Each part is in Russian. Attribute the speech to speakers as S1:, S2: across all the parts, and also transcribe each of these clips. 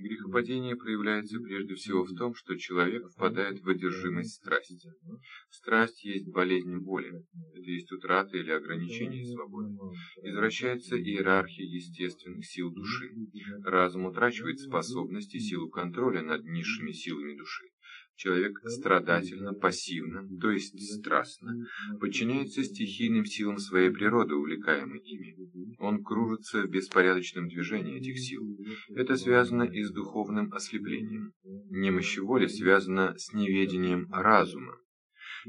S1: Грехопадение проявляется прежде всего в том, что человек впадает в одержимость страсти. Страсть есть болезнь воли, это есть утрата или ограничение свободы. Извращается иерархия естественных сил души. Разум утрачивает способность и силу контроля над низшими силами души. Человек страдательно, пассивно, то есть страстно, подчиняется стихийным силам своей природы, увлекаемой ими. Он кружится в беспорядочном движении этих сил. Это связано и с духовным ослеплением. Немощь воли связана с неведением разума.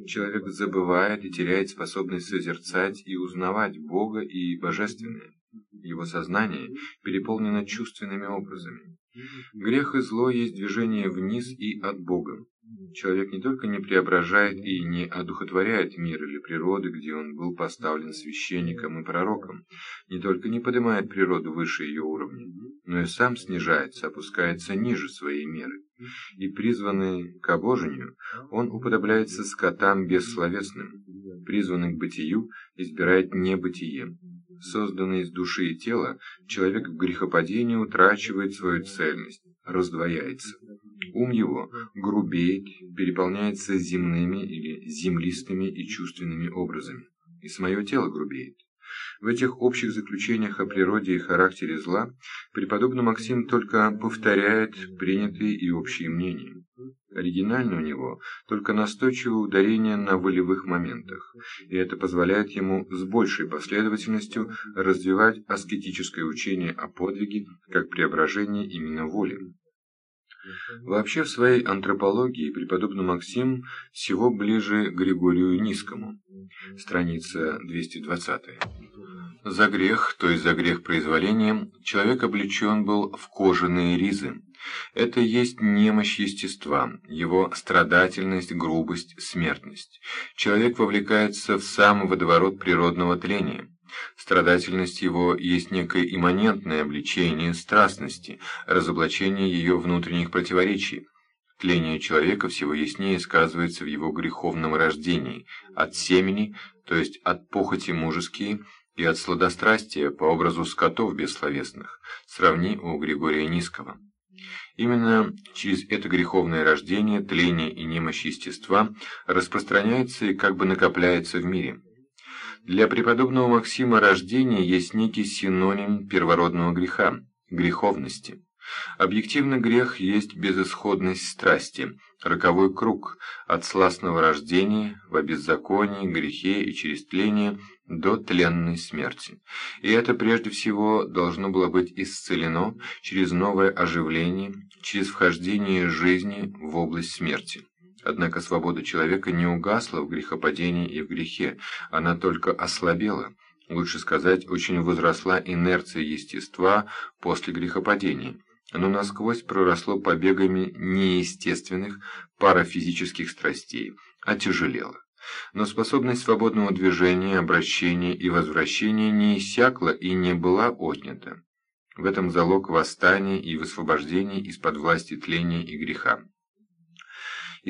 S1: Человек забывает и теряет способность созерцать и узнавать Бога и Божественное. Его сознание переполнено чувственными образами. Грех и зло есть движение вниз и от Бога. Человек не только не преображает и не одухотворяет мир или природы, где он был поставлен священником и пророком, не только не поднимает природу выше ее уровня, но и сам снижается, опускается ниже своей меры. И призванный к обожению, он уподобляется скотам бессловесным, призванный к бытию, избирает небытие. Созданный из души и тела, человек в грехопадении утрачивает свою цельность, раздвояется. Ум его грубеет, переполняется земными или землистыми и чувственными образами, и самое тело грубеет. В этих общих заключениях о природе и характере зла преподобный Максим только повторяет принятые и общие мнения. Оригинально у него только настойчивое ударение на волевых моментах, и это позволяет ему с большей последовательностью развивать аскетическое учение о подвиге как преображение именно воли. Вообще в своей антропологии преподобный Максим всего ближе к Григорию Низкому. Страница 220. За грех, то есть за грех произволения, человек облечен был в кожаные ризы. Это есть немощь естества, его страдательность, грубость, смертность. Человек вовлекается в сам водоворот природного тления. Страдательность его есть некое имманентное обличение страстности, разоблачение ее внутренних противоречий. Тление человека всего яснее сказывается в его греховном рождении, от семени, то есть от похоти мужеские, и от сладострастия по образу скотов бессловесных, сравни у Григория Низкого. Именно через это греховное рождение, тление и немощь естества распространяется и как бы накопляется в мире. Для преподобного Максима рождение есть некий синоним первородного греха – греховности. Объективно грех есть безысходность страсти, роковой круг, от сластного рождения в обеззаконии, грехе и через тление до тленной смерти. И это прежде всего должно было быть исцелено через новое оживление, через вхождение жизни в область смерти. Однако свобода человека не угасла в грехопадении и в грехе, она только ослабела. Лучше сказать, очень возросла инерция естества после грехопадения. Оно насквозь проросло побегами неестественных парафизических страстей, отяжелело. Но способность свободного движения, обращения и возвращения не иссякла и не была отнята. В этом залог восстания и высвобождения из-под власти тления и греха.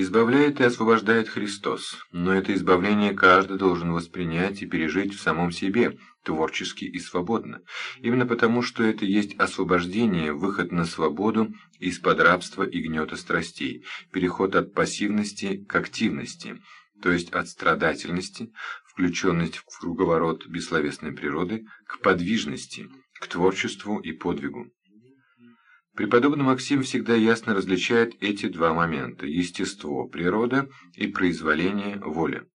S1: Избавляет и освобождает Христос, но это избавление каждый должен воспринять и пережить в самом себе, творчески и свободно. Именно потому, что это есть освобождение, выход на свободу из-под рабства и гнета страстей, переход от пассивности к активности, то есть от страдательности, включенность в круговорот бессловесной природы, к подвижности, к творчеству и подвигу. Преподобный Максим всегда ясно различает эти два момента – естество, природа и произволение, воля.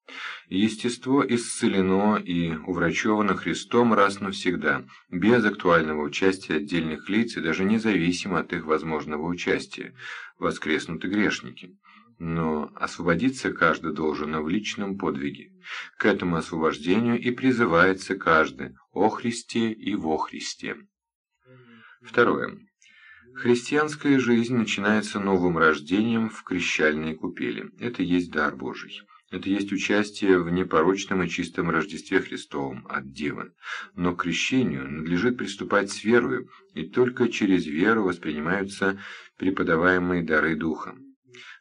S1: Естество исцелено и уврачевано Христом раз навсегда, без актуального участия отдельных лиц и даже независимо от их возможного участия, воскреснуты грешники. Но освободиться каждый должен в личном подвиге. К этому освобождению и призывается каждый о Христе и во Христе. Второе. Христианская жизнь начинается новым рождением в крещальной купели. Это есть дар Божий. Это есть участие в непорочном и чистом Рождестве Христовом от Девы. Но к крещению надлежит приступать с верою, и только через веру воспринимаются преподаваемые дары Духа.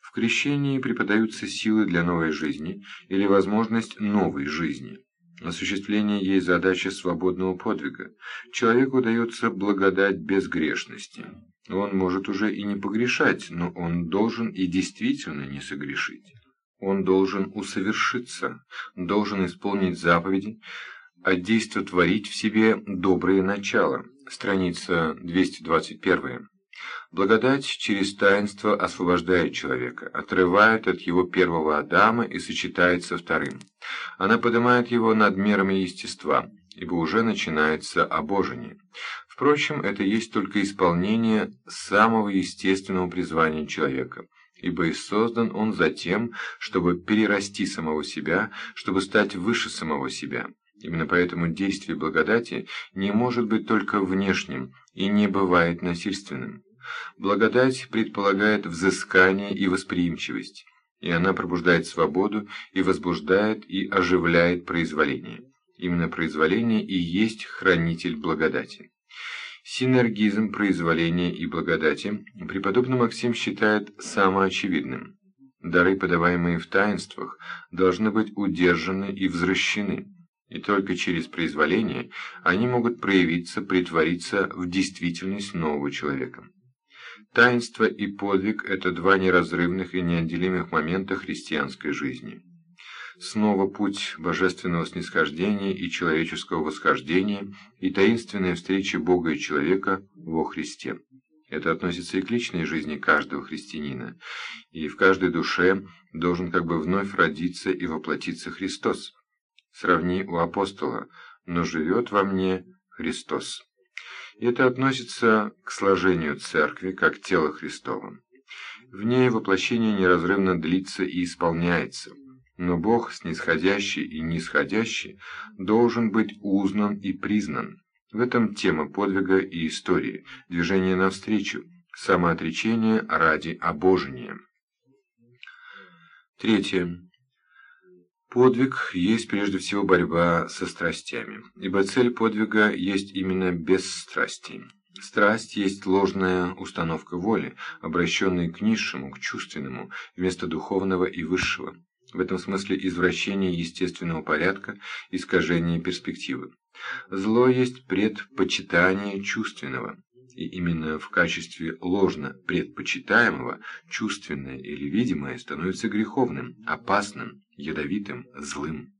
S1: В крещении преподаются силы для новой жизни или возможность новой жизни. Осуществление ей задачи свободного подвига. Человеку дается благодать безгрешности. Он может уже и не погрешать, но он должен и действительно не согрешить. Он должен усовершиться, должен исполнить заповеди, одействотворить в себе добрые начала. Страница 221. Благодать через таинство освобождает человека, отрывает от его первого Адама и сочетает со вторым. Она поднимает его над мерами естества, ибо уже начинается обожение. Впрочем, это есть только исполнение самого естественного призвания человека, ибо и создан он за тем, чтобы перерасти самого себя, чтобы стать выше самого себя. Именно поэтому действие благодати не может быть только внешним и не бывает насильственным. Благодать предполагает взыскание и восприимчивость, и она пробуждает свободу и возбуждает и оживляет произволение. Именно произволение и есть хранитель благодати. Синергизм произволения и благодати преподобный Максим считает самоочевидным. Дары, подаваемые в таинствах, должны быть удержаны и возвращены, и только через произволение они могут проявиться, притвориться в действительность нового человека. Таинство и подвиг – это два неразрывных и неотделимых момента христианской жизни. Снова путь божественного снисхождения и человеческого восхождения и таинственная встреча Бога и человека во Христе. Это относится и к личной жизни каждого христианина, и в каждой душе должен как бы вновь родиться и воплотиться Христос. Сравни у апостола «но живет во мне Христос». Это относится к сложению церкви как тела Христова. В ней воплощение неразрывно длится и исполняется, но Бог, снисходящий и нисходящий, должен быть узнан и признан. В этом тема подвига и истории, движение навстречу, самоотречение ради обожения. Третье. Подвиг есть прежде всего борьба со страстями, ибо цель подвига есть именно бесстрастие. Страсть есть ложная установка воли, обращенная к низшему, к чувственному, вместо духовного и высшего. В этом смысле извращение естественного порядка, искажение перспективы. Зло есть предпочитание чувственного, и именно в качестве ложно предпочитаемого чувственное или видимое становится греховным, опасным, ядовитым, злым.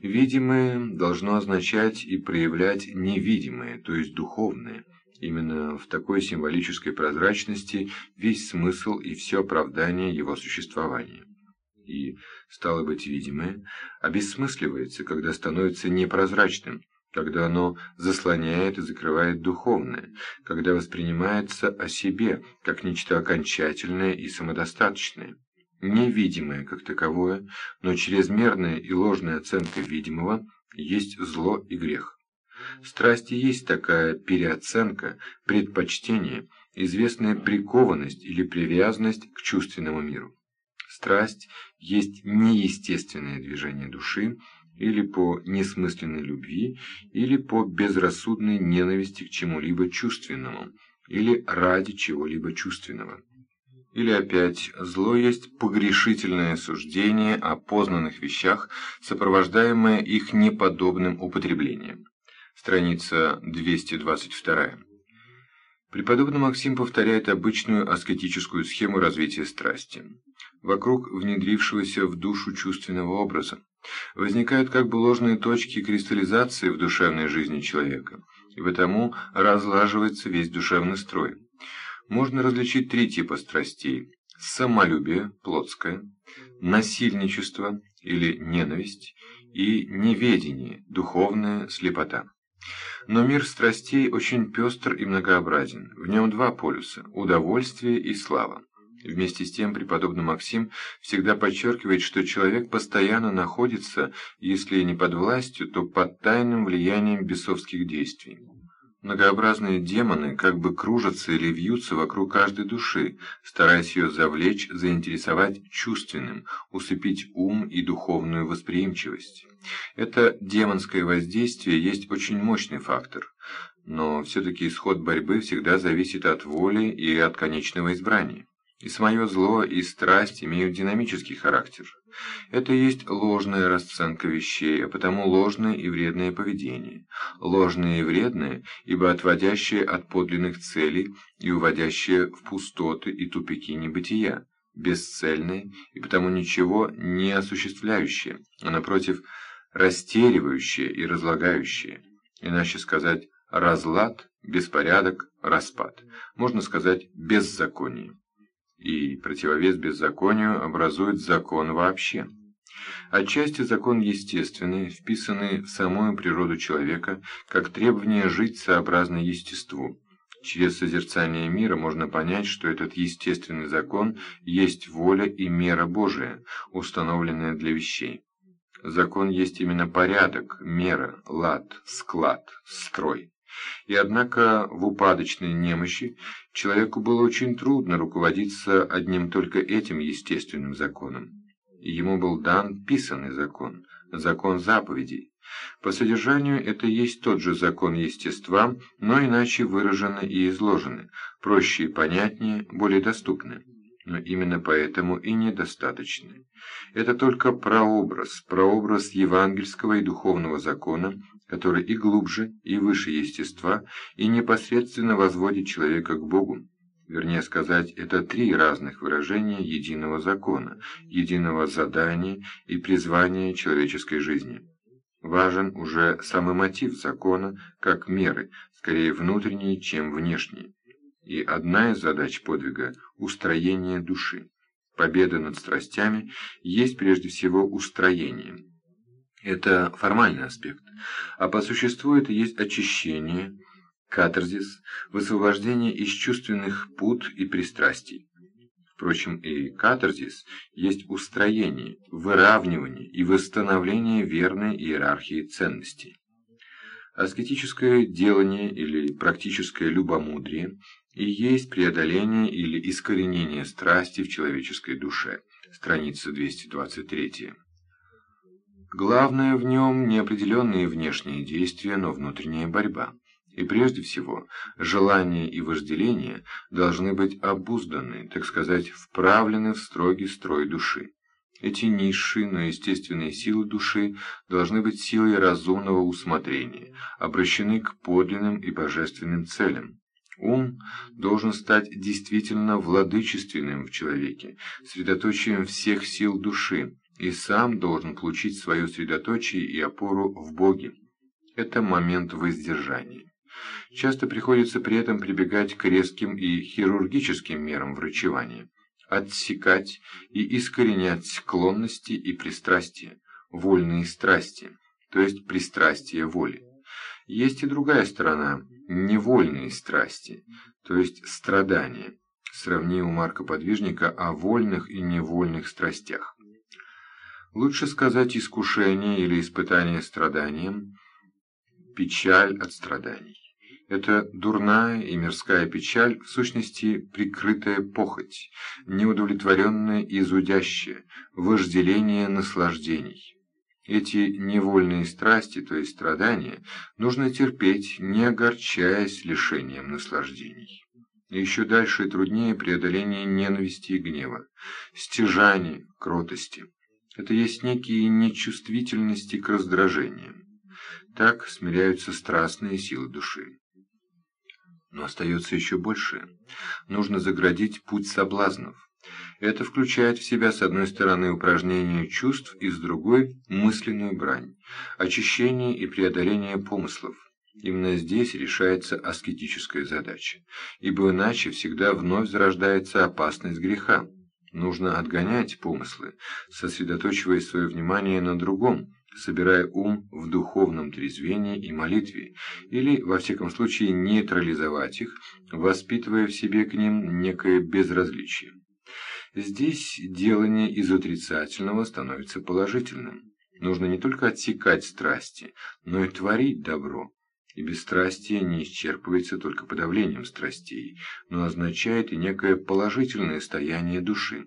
S1: Видимое должно означать и проявлять невидимое, то есть духовное. Именно в такой символической прозрачности весь смысл и все оправдание его существования. И, стало быть, видимое обесмысливается, когда становится непрозрачным, когда оно заслоняет и закрывает духовное, когда воспринимается о себе как нечто окончательное и самодостаточное. Невидимое как таковое, но чрезмерная и ложная оценка видимого есть зло и грех. Страсти есть такая переоценка, предпочтение, известная прикованность или привязанность к чувственному миру. Страсть есть неестественное движение души, или по несмысленной любви, или по безрассудной ненависти к чему-либо чувственному, или ради чего-либо чувственного. Или опять, зло есть погрешительное суждение о познанных вещах, сопровождаемое их неподобным употреблением. Страница 222. Преподобный Максим повторяет обычную аскетическую схему развития страсти. Вокруг внедрившегося в душу чувственного образа возникают как бы ложные точки кристаллизации в душевной жизни человека, и потому разлаживается весь душевный строй. Можно различить три типа страстей – самолюбие, плотское, насильничество или ненависть и неведение, духовная слепота. Но мир страстей очень пестр и многообразен. В нем два полюса – удовольствие и слава. Вместе с тем преподобный Максим всегда подчеркивает, что человек постоянно находится, если не под властью, то под тайным влиянием бесовских действий. Многообразные демоны как бы кружатся или вьются вокруг каждой души, стараясь ее завлечь, заинтересовать чувственным, усыпить ум и духовную восприимчивость. Это демонское воздействие есть очень мощный фактор, но все-таки исход борьбы всегда зависит от воли и от конечного избрания. И самое зло, и страсть имеют динамический характер. Это есть ложная расценка вещей, а потому ложное и вредное поведение. Ложное и вредное, ибо отводящее от подлинных целей и уводящее в пустоты и тупики небытия. Бесцельное и потому ничего не осуществляющее, а напротив, растеривающее и разлагающее. Иначе сказать разлад, беспорядок, распад. Можно сказать беззаконие и противовес беззаконию образует закон вообще. Отчасти закон естественный, вписанный в самую природу человека, как требование жить сообразно естеству. Через созерцание мира можно понять, что этот естественный закон есть воля и мера Божия, установленная для вещей. Закон есть именно порядок, мера, лад, склад, строй. И однако в упадочной немощи человеку было очень трудно руководиться одним только этим естественным законом. Ему был дан писанный закон, закон заповедей. По содержанию это есть тот же закон естества, но иначе выражено и изложено, проще и понятнее, более доступно но именно поэтому и недостаточны. Это только прообраз, прообраз евангельского и духовного закона, который и глубже, и выше естества, и непосредственно возводит человека к Богу. Вернее сказать, это три разных выражения единого закона, единого задания и призвания человеческой жизни. Важен уже самый мотив закона, как меры, скорее внутренние, чем внешние. И одна из задач подвига – устроение души. Победа над страстями есть прежде всего устроение. Это формальный аспект, а по существу это есть очищение, катарзис, высвобождение из чувственных пут и пристрастий. Впрочем, и катарзис есть устроение, выравнивание и восстановление верной иерархии ценностей. Аскетическое делание или практическое любомудрие и есть преодоление или искоренение страсти в человеческой душе. Страница 223. Главное в нем не определенные внешние действия, но внутренняя борьба. И прежде всего, желания и вожделения должны быть обузданы, так сказать, вправлены в строгий строй души. Эти низшие, но естественные силы души должны быть силой разумного усмотрения, обращены к подлинным и божественным целям. Ум должен стать действительно владычественным в человеке, средоточием всех сил души, и сам должен получить свое средоточие и опору в Боге. Это момент воздержания. Часто приходится при этом прибегать к резким и хирургическим мерам врачевания, отсекать и искоренять склонности и пристрастия, вольные страсти, то есть пристрастия воли. Есть и другая сторона – невольные страсти, то есть страдания. Сравни у Марка Подвижника о вольных и невольных страстях. Лучше сказать искушение или испытание страданием, печаль от страданий. Это дурная и мирская печаль, в сущности, прикрытая похоть, неудовлетворенная и зудящая, вожделение наслаждений. Эти невольные страсти, то есть страдания, нужно терпеть, не огорчаясь лишением наслаждений. Еще дальше и труднее преодоление ненависти и гнева, стяжания, кротости. Это есть некие нечувствительности к раздражениям. Так смиряются страстные силы души. Но остается еще большее. Нужно заградить путь соблазнов. Это включает в себя с одной стороны упражнение чувств и с другой – мысленную брань, очищение и преодоление помыслов. Именно здесь решается аскетическая задача, ибо иначе всегда вновь зарождается опасность греха. Нужно отгонять помыслы, сосредоточивая свое внимание на другом, собирая ум в духовном трезвении и молитве, или, во всяком случае, нейтрализовать их, воспитывая в себе к ним некое безразличие. Здесь делание из отрицательного становится положительным. Нужно не только отсекать страсти, но и творить добро. И бесстрастие не исчерпывается только подавлением страстей, но означает и некое положительное стояние души.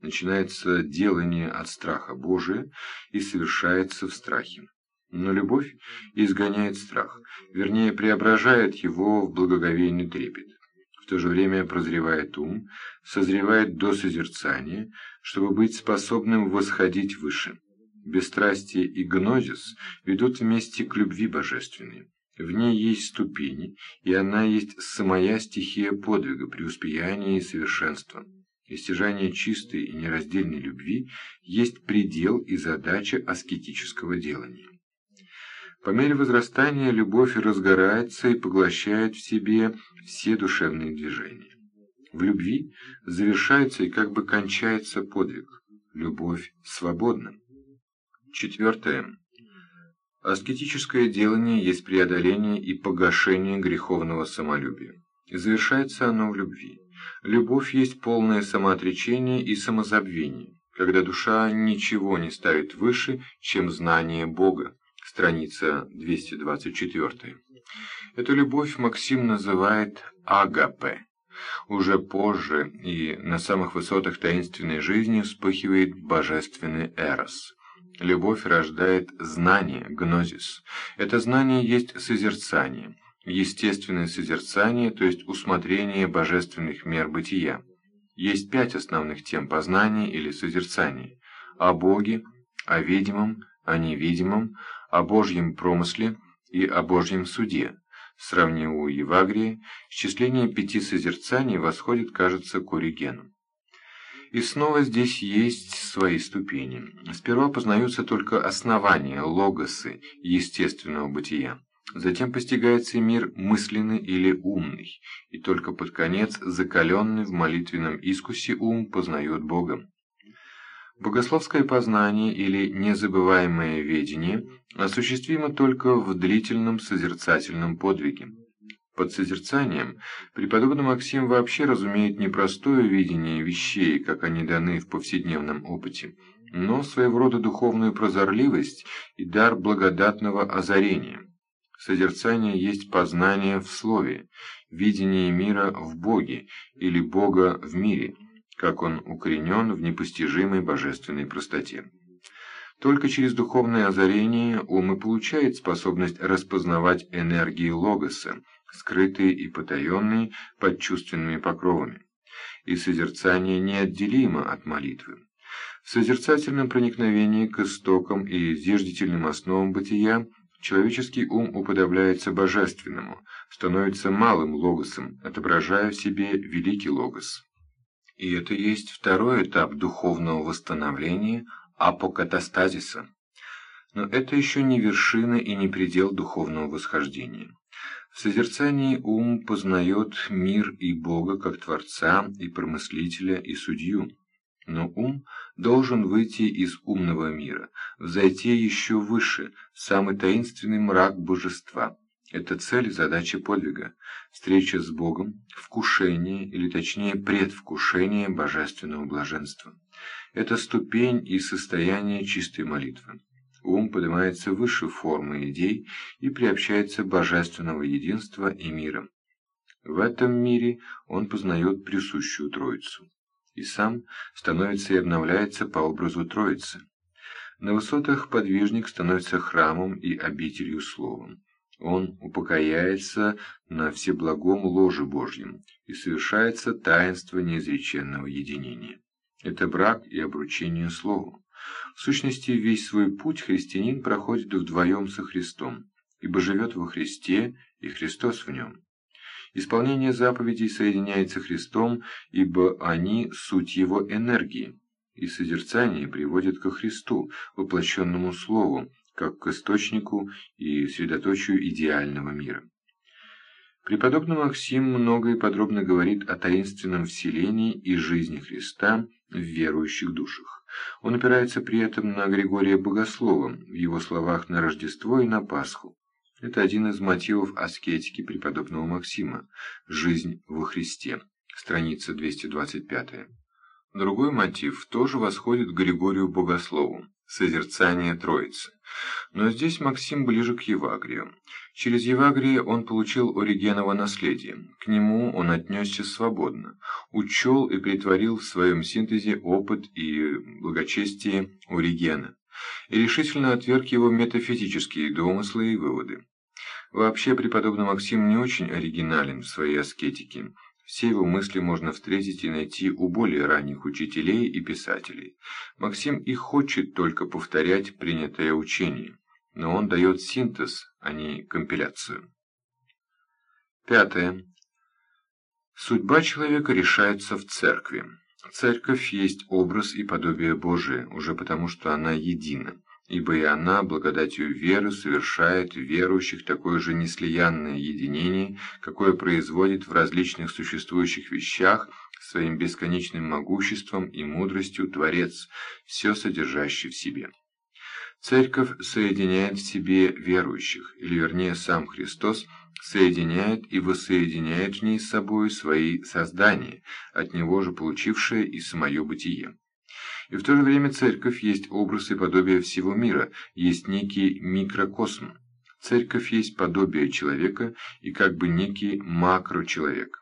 S1: Начинается делание от страха Божия и совершается в страхе. Но любовь изгоняет страх, вернее преображает его в благоговейный трепет.
S2: В то же время прозревает ум, созревает до созерцания, чтобы быть способным восходить выше. Бесстрастие и гнозис ведут вместе к любви божественной. В ней есть ступени, и она есть самая стихия подвига, преуспеяния и совершенства. Истяжание чистой и нераздельной любви есть предел и задача аскетического делания. По мере возрастания любовь разгорается и поглощает в себе все душевные движения. В любви завершается и как бы кончается подвиг. Любовь свободна. Четвертое. Аскетическое делание есть преодоление и погашение греховного самолюбия. Завершается оно в любви. Любовь есть полное самоотречение и самозабвение, когда душа ничего не ставит выше, чем знание Бога. Страница 224. Эту любовь Максим называет агапе. Уже позже и на самых высотах таинственной жизни вспыхивает божественный эрос. Любовь рождает знание, гнозис. Это знание есть созерцание, естественное созерцание, то есть усмотрение божественных мер бытия. Есть пять основных тем познания или созерцания. О Боге, о видимом, о невидимом, о Божьем промысле и о Божьем суде. Сравни у Евагрии, счисление пяти созерцаний восходит, кажется, к Оригену. И снова здесь есть свои ступени. Сперва познаются только основания, логосы естественного бытия. Затем постигается мир мысленный или умный, и только под конец закаленный в молитвенном искусе ум познает Бога. Богословское познание или незабываемое ведение осуществимо только в длительном созерцательном подвиге. Под созерцанием преподобный Максим вообще разумеет не простое видение вещей, как они даны в повседневном опыте, но своего рода духовную прозорливость и дар благодатного озарения. Созерцание есть познание в слове, видение мира в Боге или Бога в мире, как он укоренен в непостижимой божественной простоте. Только через духовное озарение ум и получает способность распознавать энергии Логоса, скрытые и потаенные под чувственными покровами. И созерцание неотделимо от молитвы. В созерцательном проникновении к истокам и зиждительным основам бытия человеческий ум уподобляется божественному, становится малым логосом, отображая в себе великий логос. И это есть второй этап духовного восстановления апокатастазиса. Но это еще не вершина и не предел духовного восхождения. В созерцании ум познает мир и Бога как Творца и Промыслителя и Судью. Но ум должен выйти из умного мира, взойти еще выше, самый таинственный мрак божества. Это цель, задача подвига, встреча с Богом, вкушение, или точнее предвкушение божественного блаженства. Это ступень и состояние чистой молитвы ум поднимается выше формы идей и приобщается божественного единства и мира. В этом мире он познает присущую Троицу, и сам становится и обновляется по образу Троицы. На высотах подвижник становится храмом и обителью словом. Он упокояется на всеблагом ложе Божьем, и совершается таинство неизреченного единения. Это брак и обручение Слову. В сущности, весь свой путь христианин проходит вдвоем со Христом, ибо живет во Христе, и Христос в нем. Исполнение заповедей соединяется Христом, ибо они – суть Его энергии, и созерцание приводит ко Христу, воплощенному Слову, как к источнику и средоточию идеального мира. Преподобный Максим много и подробно говорит о таинственном вселении и жизни Христа в верующих душах. Он опирается при этом на Григория Богослова, в его словах на Рождество и на Пасху. Это один из мотивов аскетики преподобного Максима «Жизнь во Христе», страница 225. Другой мотив тоже восходит к Григорию Богослову «Созерцание Троицы». Но здесь Максим ближе к Евагрию. Через Евагрия он получил Оригеново наследие, к нему он отнесся свободно, учел и притворил в своем синтезе опыт и благочестие Оригена, и решительно отверг его метафизические домыслы и выводы. Вообще, преподобный Максим не очень оригинален в своей аскетике. Все его мысли можно встретить и найти у более ранних учителей и писателей. Максим и хочет только повторять принятое учение, но он дает синтез, а не компиляцию. Пятое. Судьба человека решается в церкви. Церковь есть образ и подобие Божие, уже потому что она едина ибо и она, благодатью веры, совершает верующих такое же неслиянное единение, какое производит в различных существующих вещах своим бесконечным могуществом и мудростью Творец, все содержащий в себе. Церковь соединяет в себе верующих, или вернее сам Христос соединяет и воссоединяет в ней с собой свои создания, от Него же получившее и самое бытие. И в то же время церковь есть образ и подобие всего мира, есть некий микрокосм. Церковь есть подобие человека и как бы некий макрочеловек.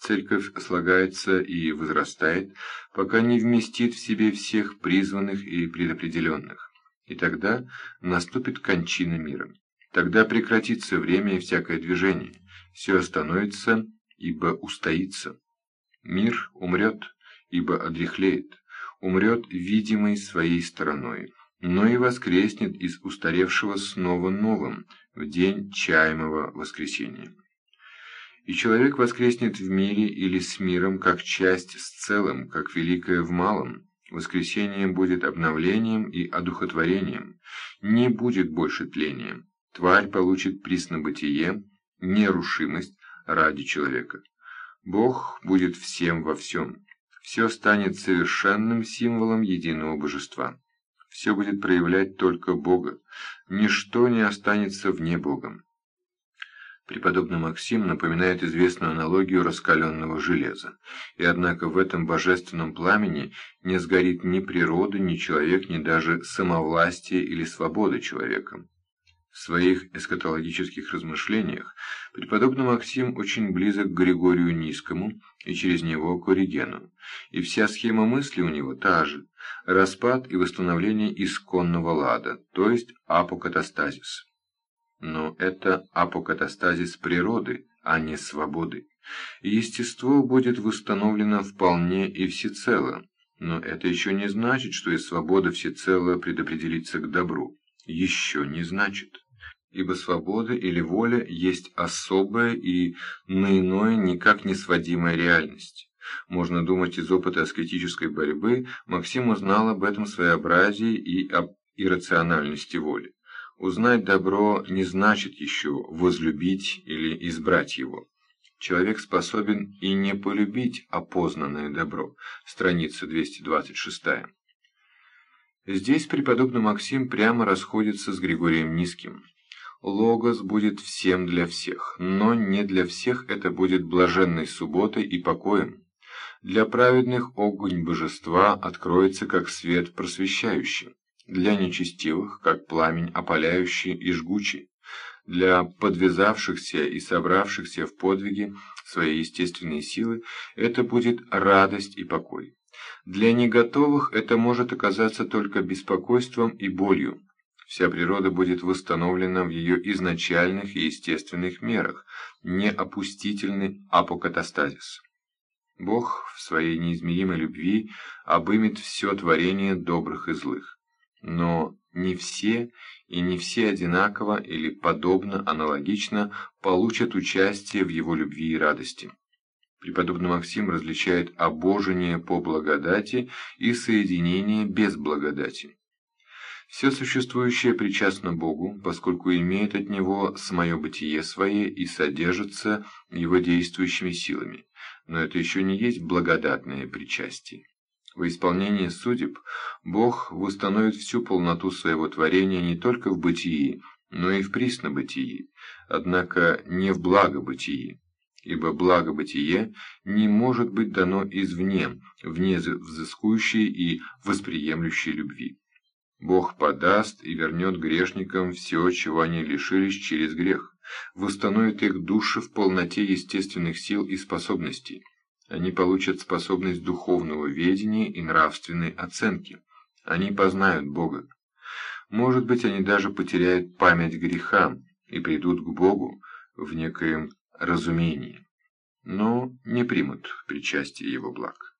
S2: Церковь слагается и возрастает, пока не вместит в себе всех призванных и предопределенных. И тогда наступит кончина мира. Тогда прекратится время и всякое движение. Все остановится, ибо устоится. Мир умрет, ибо одряхлеет умрет видимой своей стороной, но и воскреснет из устаревшего снова новым в день чаемого воскресения. И человек воскреснет в мире или с миром, как часть с целым, как великое в малом. Воскресение будет обновлением и одухотворением, не будет больше тлением. Тварь получит приснобытие, нерушимость ради человека. Бог будет всем во всем все станет совершенным символом единого божества. Все будет проявлять только Бога, ничто не останется вне Бога. Преподобный Максим напоминает известную аналогию раскаленного железа. И однако в этом божественном пламени не сгорит ни природа, ни человек, ни даже самовластие или свобода человека. В своих эскатологических размышлениях преподобный Максим очень близок к Григорию Низкому и через него к Оригену, и вся схема мысли у него та же – распад и восстановление исконного лада, то есть апокатастазис. Но это апокатастазис природы, а не свободы. И естество будет восстановлено вполне и всецело, но это еще не значит, что и свобода всецело предопределится к добру. Еще не значит ибо свобода или воля есть особая и на иное никак не сводимая реальность. Можно думать, из опыта аскетической борьбы Максим узнал об этом своеобразии и об иррациональности воли. Узнать добро не значит еще возлюбить или избрать его. Человек способен и не полюбить опознанное добро. Страница 226. Здесь преподобный Максим прямо расходится с Григорием Низким. Логос будет всем для всех, но не для всех это будет блаженной субботой и покоем. Для праведных огонь божества откроется как свет просвещающий, для нечестивых как пламень опаляющий и жгучий, для подвязавшихся и собравшихся в подвиге своей естественной силы это будет радость и покой. Для неготовых это может оказаться только беспокойством и болью, Вся природа будет восстановлена в ее изначальных и естественных мерах, не опустительный апокатастазис. Бог в своей неизмеримой любви обымет все творение добрых и злых. Но не все и не все одинаково или подобно, аналогично получат участие в его любви и радости. Преподобный Максим различает обожение по благодати и соединение без благодати. Все существующее причастно Богу, поскольку имеет от Него самое бытие свое и содержится Его действующими силами, но это еще не есть благодатное причастие. В исполнении судеб Бог восстановит всю полноту своего творения не только в бытии, но и в приснобытии, однако не в благобытии, ибо благобытие не может быть дано извне, вне взыскующей и восприемлющей любви. Бог подаст и вернет грешникам все, чего они лишились через грех, восстановит их души в полноте естественных сил и способностей. Они получат способность духовного ведения и нравственной оценки. Они познают Бога. Может быть, они даже потеряют память греха и придут к Богу в некоем разумении. но не примут причастие его благ.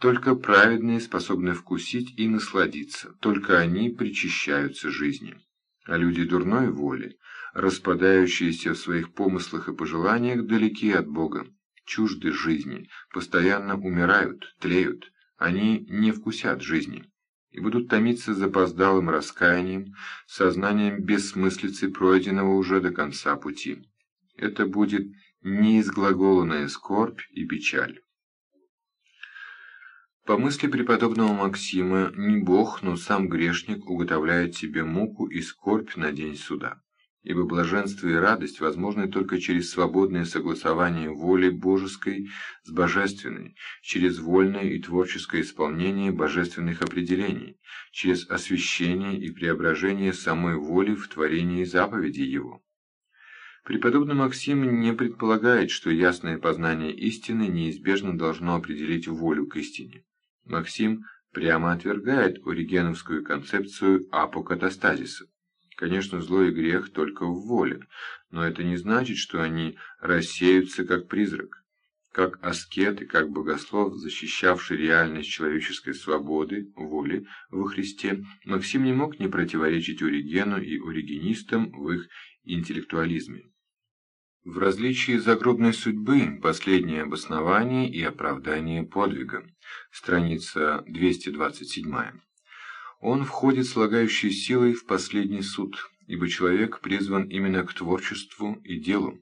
S2: Только праведные способны вкусить и насладиться, только они причащаются жизни. А люди дурной воли, распадающиеся в своих помыслах и пожеланиях, далеки от Бога, чужды жизни, постоянно умирают, тлеют, они не вкусят жизни и будут томиться запоздалым раскаянием, сознанием бессмыслицы пройденного уже до конца пути. Это будет неизглаголанная скорбь и печаль. По мысли преподобного Максима, не Бог, но сам грешник уготовляет себе муку и скорбь на день суда. Ибо блаженство и радость возможны только через свободное согласование воли божеской с божественной, через вольное и творческое исполнение божественных определений, через освящение и преображение самой воли в творении заповедей его. Преподобный Максим не предполагает, что ясное познание истины неизбежно должно определить волю к истине. Максим прямо отвергает оригеновскую концепцию апокатастазиса. Конечно, зло и грех только в воле, но это не значит, что они рассеются как призрак. Как аскет и как богослов, защищавший реальность человеческой свободы, воли во Христе, Максим не мог не противоречить Оригену и оригенистам в их интеллектуализме. В различии загробной судьбы последнее обоснование и оправдание подвига. Страница 227. Он входит слагающей силой в последний суд, ибо человек призван именно к творчеству и делу,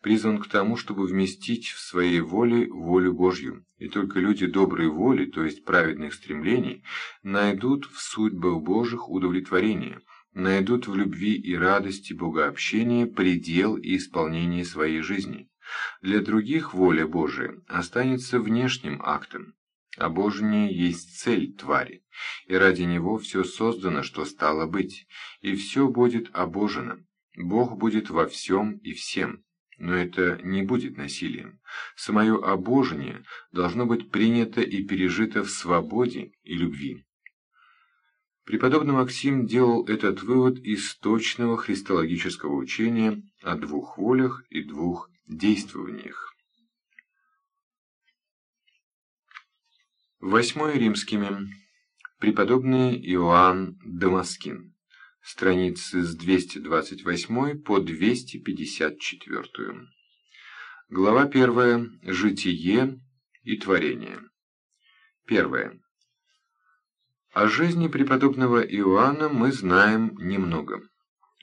S2: призван к тому, чтобы вместить в своей воле волю Божью, и только люди доброй воли, то есть праведных стремлений, найдут в судьбах Божьих удовлетворение – найдут в любви и радости богообщения предел и исполнение своей жизни. Для других воля Божия останется внешним актом. Обожение есть цель твари, и ради него все создано, что стало быть, и все будет обожено. Бог будет во всем и всем, но это не будет насилием. Самое обожение должно быть принято и пережито в свободе и любви. Преподобный Максим делал этот вывод из точного христологического учения о двух волях и двух действованиях. Восьмой римскими. Преподобный Иоанн Дамаскин. Страницы с 228 по 254. Глава 1. Житие и творение. Первое. О жизни преподобного Иоанна мы знаем немного.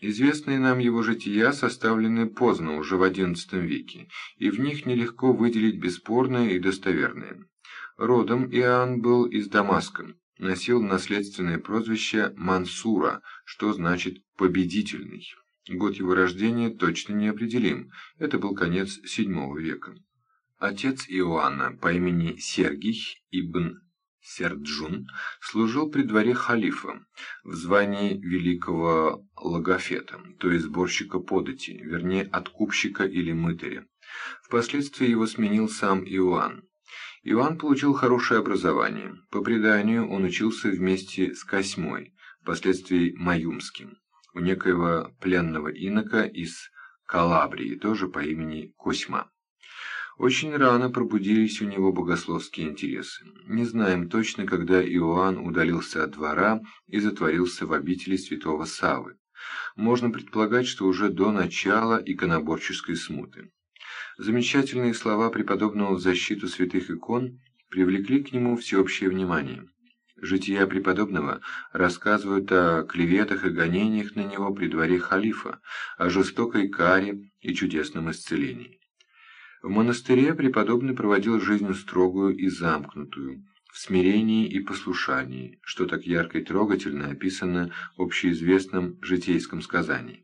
S2: Известные нам его жития составлены поздно, уже в XI веке, и в них нелегко выделить бесспорное и достоверное. Родом Иоанн был из Дамаска, носил наследственное прозвище Мансура, что значит «победительный». Год его рождения точно не определим, это был конец VII века. Отец Иоанна по имени Сергий ибн Серджун служил при дворе халифа в звании великого логофета, то есть сборщика подати, вернее откупщика или мытаря. Впоследствии его сменил сам Иоанн. Иоанн получил хорошее образование. По преданию он учился вместе с Косьмой, впоследствии Маюмским, у некоего пленного инока из Калабрии, тоже по имени Косьма. Очень рано пробудились у него богословские интересы. Не знаем точно, когда Иоанн удалился от двора и затворился в обители святого Савы. Можно предполагать, что уже до начала иконоборческой смуты. Замечательные слова преподобного в защиту святых икон привлекли к нему всеобщее внимание. Жития преподобного рассказывают о клеветах и гонениях на него при дворе халифа, о жестокой каре и чудесном исцелении. В монастыре преподобный проводил жизнь строгую и замкнутую, в смирении и послушании, что так ярко и трогательно описано в общеизвестном житейском сказании.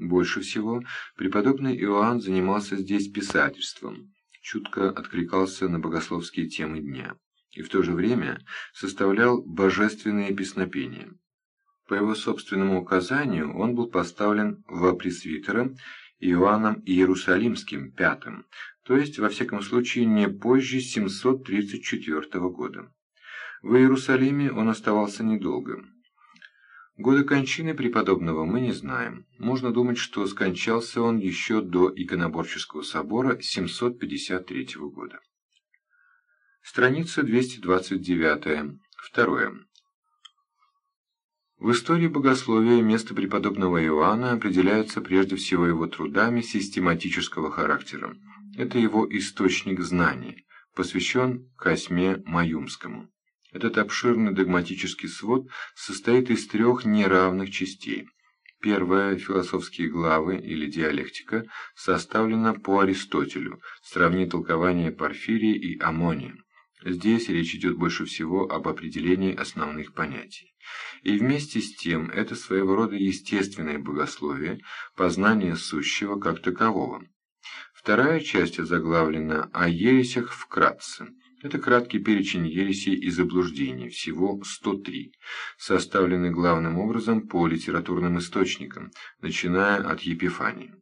S2: Больше всего преподобный Иоанн занимался здесь писательством, чутко откликался на богословские темы дня и в то же время составлял божественные песнопения. По его собственному указанию он был поставлен в пресвитера Иоанном Иерусалимским пятым, то есть, во всяком случае, не позже 734 года. В Иерусалиме он оставался недолго. Годы кончины преподобного мы не знаем. Можно думать, что скончался он еще до иконоборческого собора 753 года. Страница 229. Второе. В истории богословия место преподобного Иоанна определяется прежде всего его трудами систематического характера. Это его источник знаний, посвящен Косьме Маюмскому. Этот обширный догматический свод состоит из трех неравных частей. Первая, философские главы или диалектика, составлена по Аристотелю, сравни толкование Порфирия и Амония. Здесь речь идет больше всего об определении основных понятий. И вместе с тем это своего рода естественное богословие, познание сущего как такового. Вторая часть озаглавлена «О ересях вкратце». Это краткий перечень ересей и заблуждений, всего 103, составленный главным образом по литературным источникам, начиная от Епифании.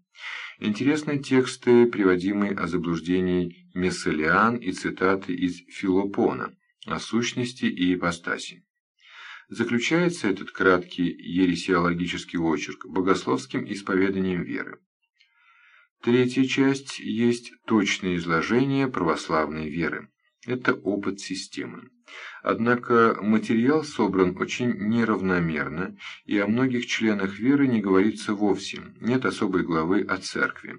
S2: Интересны тексты, приводимые о заблуждении Мессалиан и цитаты из Филопона о сущности и ипостаси. Заключается этот краткий ересиологический очерк богословским исповеданием веры. Третья часть есть точное изложение православной веры. Это опыт системы. Однако материал собран очень неравномерно, и о многих членах веры не говорится вовсе, нет особой главы о церкви.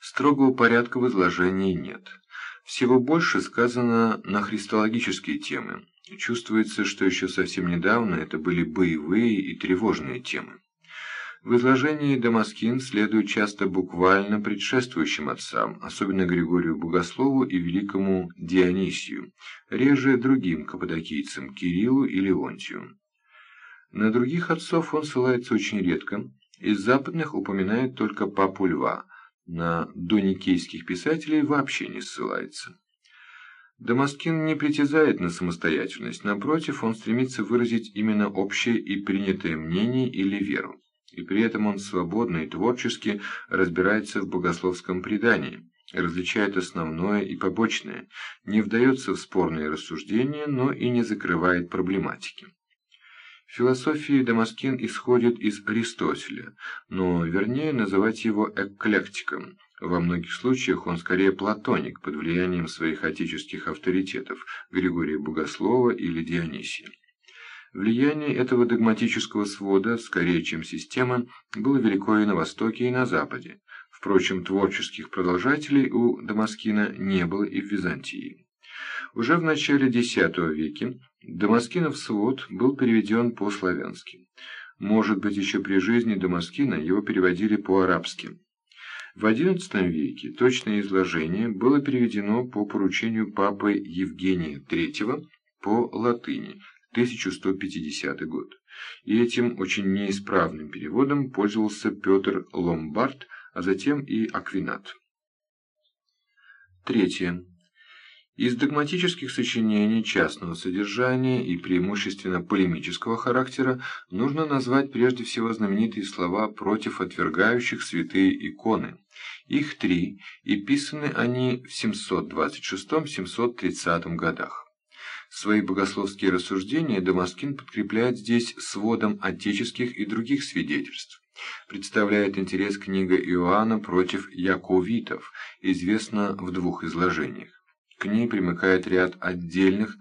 S2: Строгого порядка в изложении нет. Всего больше сказано на христологические темы. Чувствуется, что еще совсем недавно это были боевые и тревожные темы. В изложении Дамаскин следует часто буквально предшествующим отцам, особенно Григорию Богослову и великому Дионисию, реже другим каппадокийцам Кириллу и Леонтию. На других отцов он ссылается очень редко, из западных упоминает только Папу Льва, на доникейских писателей вообще не ссылается. Дамаскин не притязает на самостоятельность, напротив, он стремится выразить именно общее и принятое мнение или веру и при этом он свободно и творчески разбирается в богословском предании, различает основное и побочное, не вдается в спорные рассуждения, но и не закрывает проблематики. В философии Дамаскин исходит из Аристотеля, но вернее называть его эклектиком. Во многих случаях он скорее платоник под влиянием своих отеческих авторитетов Григория Богослова или Дионисия. Влияние этого догматического свода, скорее чем система, было велико и на Востоке, и на Западе. Впрочем, творческих продолжателей у Дамаскина не было и в Византии. Уже в начале X века Дамаскинов свод был переведен по-славянски. Может быть, еще при жизни Дамаскина его переводили по-арабски. В XI веке точное изложение было переведено по поручению папы Евгения III по латыни – 1150 год. И этим очень неисправным переводом пользовался Петр Ломбард, а затем и Аквинат. Третье. Из догматических сочинений частного содержания и преимущественно полемического характера нужно назвать прежде всего знаменитые слова против отвергающих святые иконы. Их три, и писаны они в 726-730 годах. Свои богословские рассуждения Дамаскин подкрепляет здесь сводом отеческих и других свидетельств. Представляет интерес книга Иоанна против яковитов, известна в двух изложениях. К ней примыкает ряд отдельных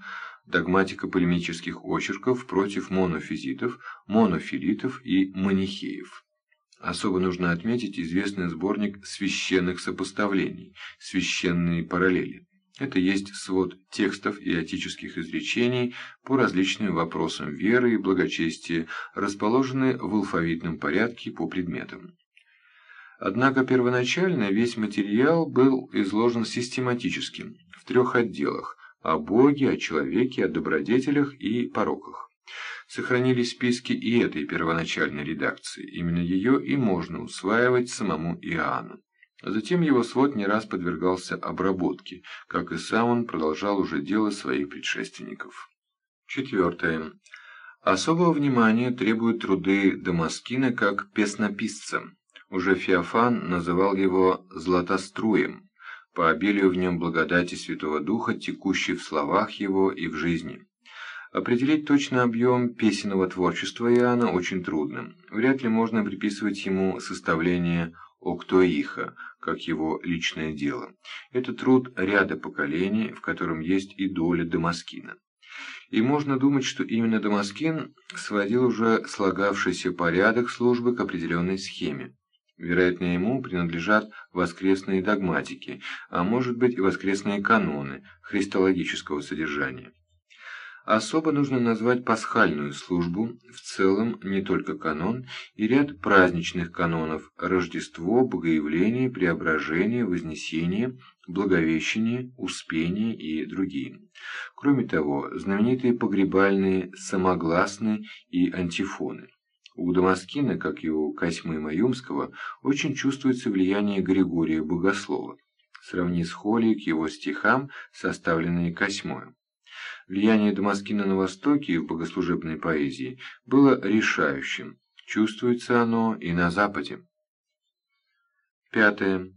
S2: догматико-полемических очерков против монофизитов, монофилитов и манихеев. Особо нужно отметить известный сборник священных сопоставлений, священные параллели. Это есть свод текстов и отеческих изречений по различным вопросам веры и благочестия, расположенные в алфавитном порядке по предметам. Однако первоначально весь материал был изложен систематически, в трех отделах – о Боге, о человеке, о добродетелях и пороках. Сохранились списки и этой первоначальной редакции, именно ее и можно усваивать самому Иоанну. Затем его свод не раз подвергался обработке, как и сам он продолжал уже дело своих предшественников. Четвертое. Особого внимания требуют труды Дамаскина как песнописца. Уже Феофан называл его «златоструем», по обилию в нем благодати Святого Духа, текущей в словах его и в жизни. Определить точно объем песенного творчества Иоанна очень трудно. Вряд ли можно приписывать ему составление «Октоиха», как его личное дело. Это труд ряда поколений, в котором есть и доля Дамаскина. И можно думать, что именно Дамаскин сводил уже слагавшийся порядок службы к определенной схеме. Вероятно, ему принадлежат воскресные догматики, а может быть и воскресные каноны христологического содержания. Особо нужно назвать пасхальную службу, в целом не только канон, и ряд праздничных канонов – Рождество, Богоявление, Преображение, Вознесение, Благовещение, Успение и другие. Кроме того, знаменитые погребальные самогласные и антифоны. У Дамаскина, как и у Косьмы Маюмского, очень чувствуется влияние Григория Богослова. Сравни с Холей к его стихам, составленные Косьмою. Влияние Дамаскина на Востоке в богослужебной поэзии было решающим. Чувствуется оно и на Западе. Пятое.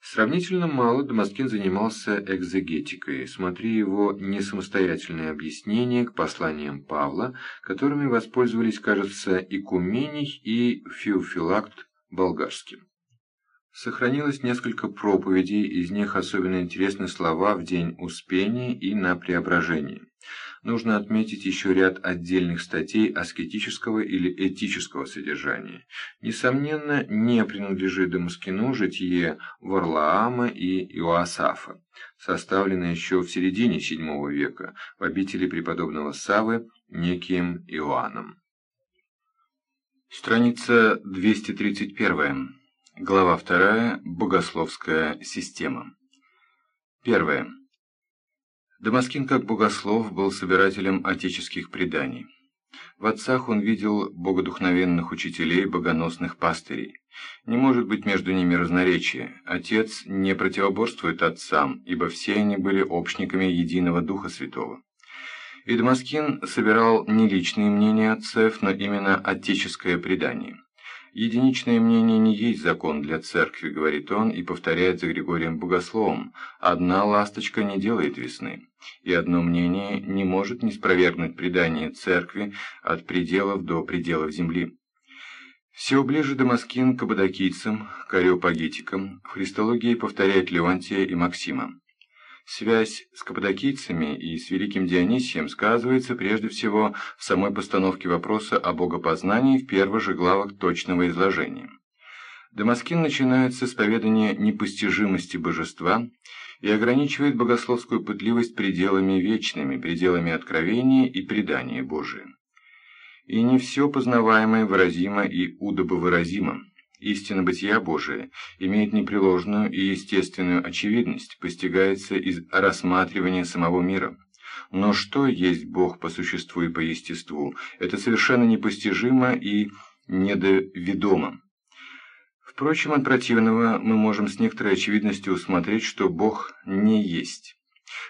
S2: Сравнительно мало Дамаскин занимался экзегетикой. Смотри его несамостоятельное объяснение к посланиям Павла, которыми воспользовались, кажется, и Кумений, и Феофилакт Болгарский. Сохранилось несколько проповедей, из них особенно интересны слова в день Успения и на Преображении. Нужно отметить еще ряд отдельных статей аскетического или этического содержания. Несомненно, не принадлежит Дамаскину житие Варлаама и Иоасафа, составленное еще в середине VII века в обители преподобного Савы неким Иоанном. Страница 231. Глава 2. Богословская система. Первое. Дамаскин как богослов был собирателем отеческих преданий. В отцах он видел богодухновенных учителей, богоносных пастырей. Не может быть между ними разноречия. Отец не противоборствует отцам, ибо все они были общниками единого Духа Святого. И Дамаскин собирал не личные мнения отцев, но именно отеческое предание. «Единичное мнение не есть закон для церкви», — говорит он и повторяет за Григорием Богословом. «Одна ласточка не делает весны, и одно мнение не может не спровергнуть предание церкви от пределов до пределов земли». Все ближе Дамаскин к абадокийцам, к ареопагитикам, в христологии повторяет Леонтия и Максима. Связь с каппадокийцами и с великим Дионисием сказывается прежде всего в самой постановке вопроса о богопознании в первых же главах точного изложения. Дамаскин начинает с исповедания непостижимости божества и ограничивает богословскую пытливость пределами вечными, пределами откровения и предания Божия. И не все познаваемое выразимо и удобовыразимо истина бытия Божия имеет непреложную и естественную очевидность, постигается из рассматривания самого мира. Но что есть Бог по существу и по естеству, это совершенно непостижимо и недоведомо. Впрочем, от противного мы можем с некоторой очевидностью усмотреть, что Бог не есть.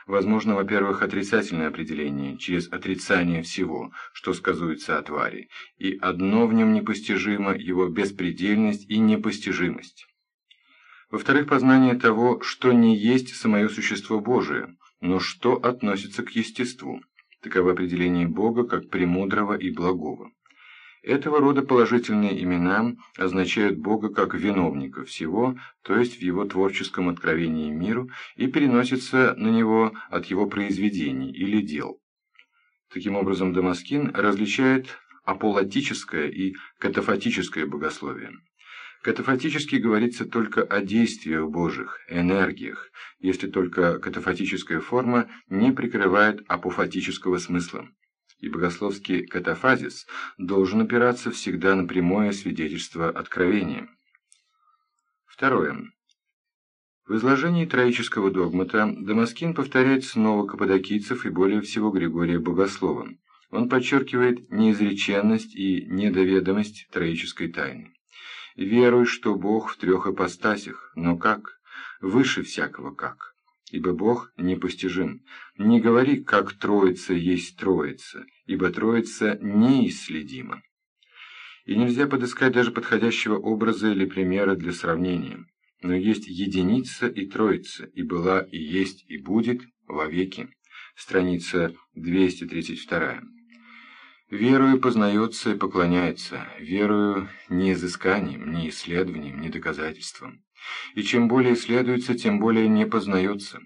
S2: Возможно, во-первых, отрицательное определение, через отрицание всего, что сказуется о твари, и одно в нем непостижимо, его беспредельность и непостижимость. Во-вторых, познание того, что не есть самое существо Божие, но что относится к естеству. Таково определение Бога как премудрого и благого. Этого рода положительные имена означают Бога как виновника всего, то есть в его творческом откровении миру, и переносятся на него от его произведений или дел. Таким образом, Дамаскин различает аполатическое и катафатическое богословие. Катафатически говорится только о действиях Божьих, энергиях, если только катафатическая форма не прикрывает апофатического смысла и богословский катафазис должен опираться всегда на прямое свидетельство откровения. Второе. В изложении троического догмата Дамаскин повторяет снова каппадокийцев и более всего Григория Богослова. Он подчеркивает неизреченность и недоведомость троической тайны. «Веруй, что Бог в трех ипостасях, но как? Выше всякого как» ибо Бог непостижим. Не говори, как Троица есть Троица, ибо Троица неисследима. И нельзя подыскать даже подходящего образа или примера для сравнения. Но есть единица и Троица, и была, и есть, и будет вовеки. страница 232. Верою познается и поклоняется, верою не изысканием, не исследованием, не доказательством. И чем более исследуется, тем более не познается,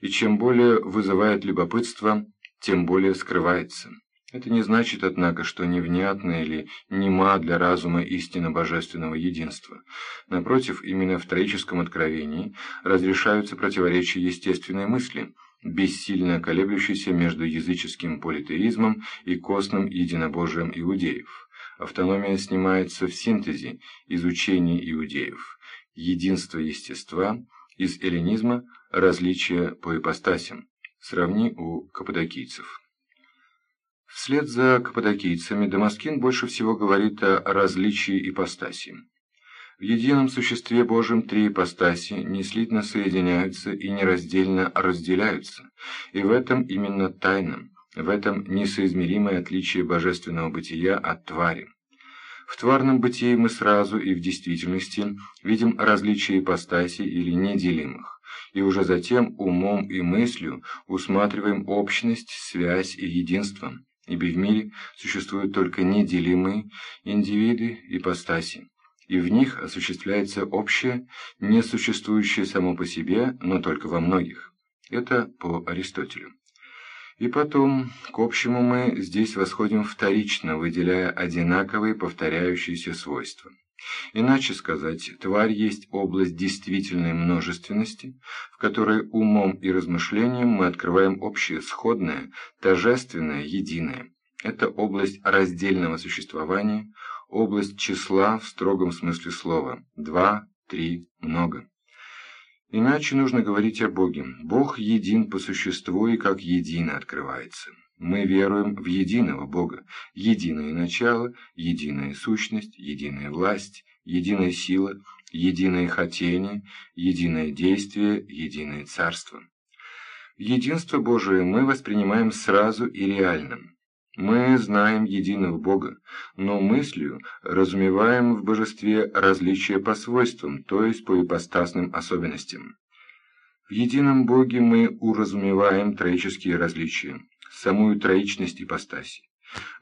S2: и чем более вызывает любопытство, тем более скрывается. Это не значит, однако, что невнятна или нема для разума истина божественного единства. Напротив, именно в троическом откровении разрешаются противоречия естественной мысли – бессильно колеблющийся между языческим политеизмом и костным единобожием иудеев. Автономия снимается в синтезе изучения иудеев, единство естества, из эллинизма различия по ипостасям. Сравни у каппадокийцев. Вслед за каппадокийцами Дамаскин больше всего говорит о различии ипостаси. В едином существе Божьем три ипостаси неслитно соединяются и нераздельно разделяются, и в этом именно тайном, в этом несоизмеримое отличие божественного бытия от твари. В тварном бытии мы сразу и в действительности видим различия ипостаси или неделимых, и уже затем умом и мыслью усматриваем общность, связь и единство, ибо в мире существуют только неделимые индивиды ипостаси и в них осуществляется общее, не существующее само по себе, но только во многих. Это по Аристотелю. И потом, к общему мы здесь восходим вторично, выделяя одинаковые повторяющиеся свойства. Иначе сказать, тварь есть область действительной множественности, в которой умом и размышлением мы открываем общее сходное, тожественное, единое. Это область раздельного существования, область числа в строгом смысле слова. Два, три, много. Иначе нужно говорить о Боге. Бог един по существу и как едино открывается. Мы веруем в единого Бога, единое начало, единая сущность, единая власть, единая сила, единое хотение, единое действие, единое царство. Единство Божие мы воспринимаем сразу и реальным. Мы знаем единого Бога, но мыслью разумеваем в божестве различия по свойствам, то есть по ипостасным особенностям. В едином Боге мы уразумеваем троические различия, самую троичность ипостаси.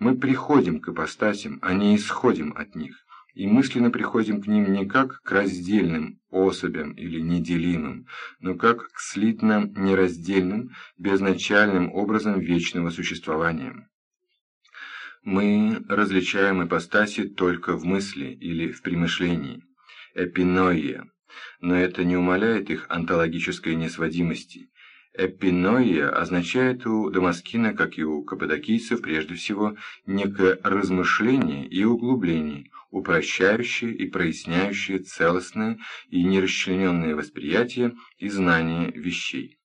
S2: Мы приходим к ипостасям, а не исходим от них, и мысленно приходим к ним не как к раздельным особям или неделимым, но как к слитным, нераздельным, безначальным образом вечного существования. Мы различаем ипостаси только в мысли или в примышлении, эпиноия, но это не умаляет их онтологической несводимости. Эпиноия означает у Дамаскина, как и у каппадокийцев, прежде всего, некое размышление и углубление, упрощающее и проясняющее целостное и нерасчлененное восприятие и знание вещей.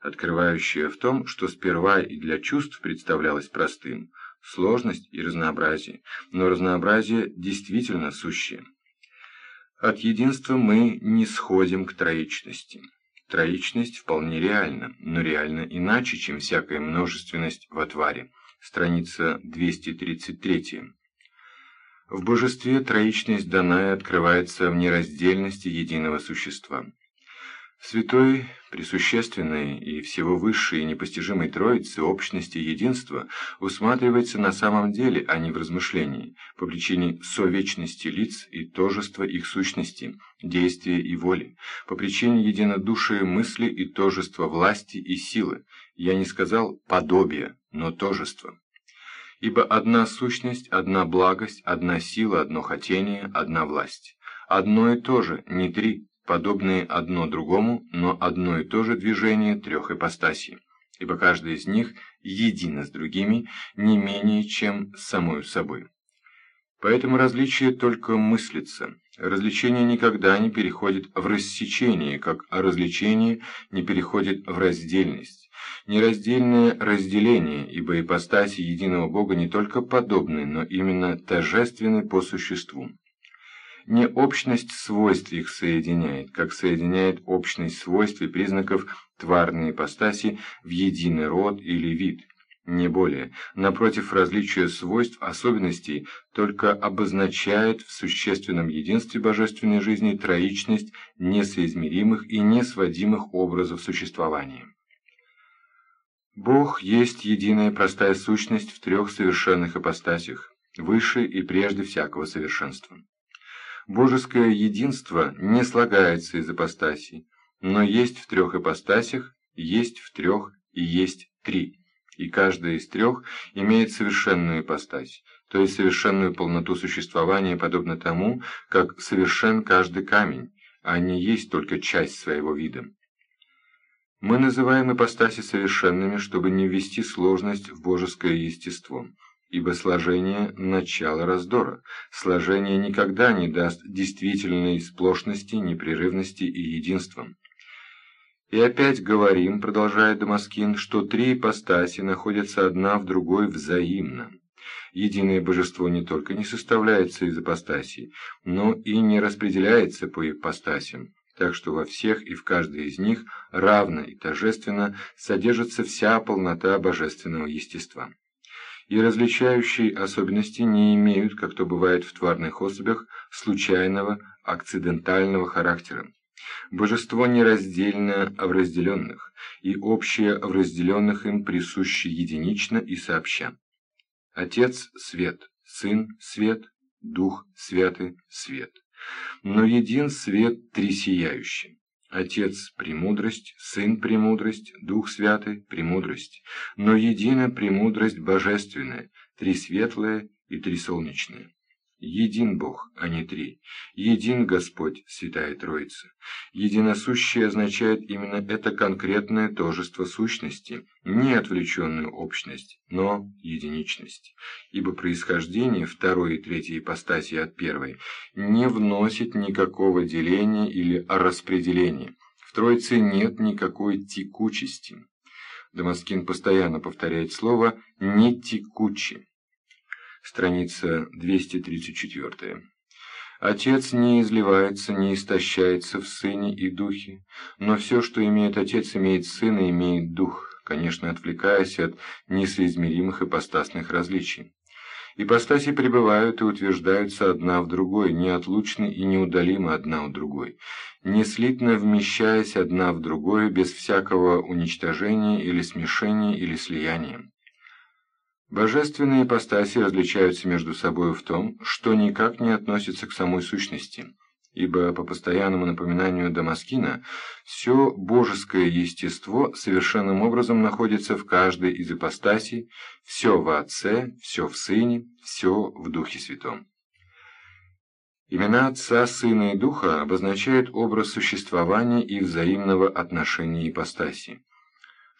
S2: Открывающее в том, что сперва и для чувств представлялось простым, сложность и разнообразие, но разнообразие действительно сущее. От единства мы не сходим к троичности. Троичность вполне реальна, но реальна иначе, чем всякая множественность в отваре. Страница 233. В божестве троичность дана и открывается в нераздельности единого существа. Святой, присущественной и всего высшей и непостижимой Троицы общности единства усматривается на самом деле, а не в размышлении, по причине совечности лиц и тожества их сущности, действия и воли, по причине единодушия мысли и тожества власти и силы, я не сказал подобия, но тожества. Ибо одна сущность, одна благость, одна сила, одно хотение, одна власть. Одно и то же, не три, подобные одно другому, но одно и то же движение трех ипостасей, ибо каждая из них едина с другими не менее, чем с самой собой. Поэтому различие только мыслится. Различение никогда не переходит в рассечение, как различение не переходит в раздельность. Нераздельное разделение, ибо ипостаси единого Бога не только подобны, но именно тождественны по существу. Не общность свойств их соединяет, как соединяет общность свойств и признаков тварной ипостаси в единый род или вид. Не более. Напротив, различия свойств, особенностей только обозначает в существенном единстве божественной жизни троичность несоизмеримых и несводимых образов существования. Бог есть единая простая сущность в трех совершенных ипостасях, выше и прежде всякого совершенства. Божеское единство не слагается из ипостасей, но есть в трех ипостасях, есть в трех и есть три, и каждая из трех имеет совершенную ипостась, то есть совершенную полноту существования, подобно тому, как совершен каждый камень, а не есть только часть своего вида. Мы называем ипостаси совершенными, чтобы не ввести сложность в божеское естество, ибо сложение – начало раздора. Сложение никогда не даст действительной сплошности, непрерывности и единства. И опять говорим, продолжает Дамаскин, что три ипостаси находятся одна в другой взаимно. Единое божество не только не составляется из ипостасей, но и не распределяется по ипостасям так что во всех и в каждой из них равно и торжественно содержится вся полнота божественного естества. И различающие особенности не имеют, как то бывает в тварных особях, случайного, акцидентального характера. Божество нераздельно в разделенных, и общее в разделенных им присуще единично и сообща. Отец – свет, Сын – свет, Дух – святый – свет но един свет трисияющий. Отец – премудрость, Сын – премудрость, Дух Святый – премудрость, но едина премудрость божественная, три светлая и три солнечная. Един Бог, а не три. Един Господь, Святая Троица. Единосущее означает именно это конкретное тожество сущности, не отвлеченную общность, но единичность. Ибо происхождение второй и третьей ипостаси от первой не вносит никакого деления или распределения. В Троице нет никакой текучести. Дамаскин постоянно повторяет слово «не текучий» страница 234. Отец не изливается, не истощается в Сыне и Духе, но все, что имеет Отец, имеет Сын и имеет Дух, конечно, отвлекаясь от несоизмеримых ипостасных различий. Ипостаси пребывают и утверждаются одна в другой, неотлучны и неудалимы одна у другой, неслитно вмещаясь одна в другое без всякого уничтожения или смешения или слияния. Божественные ипостаси различаются между собой в том, что никак не относятся к самой сущности, ибо по постоянному напоминанию Дамаскина все божеское естество совершенным образом находится в каждой из ипостасей, все в Отце, все в Сыне, все в Духе Святом. Имена Отца, Сына и Духа обозначают образ существования и взаимного отношения ипостаси.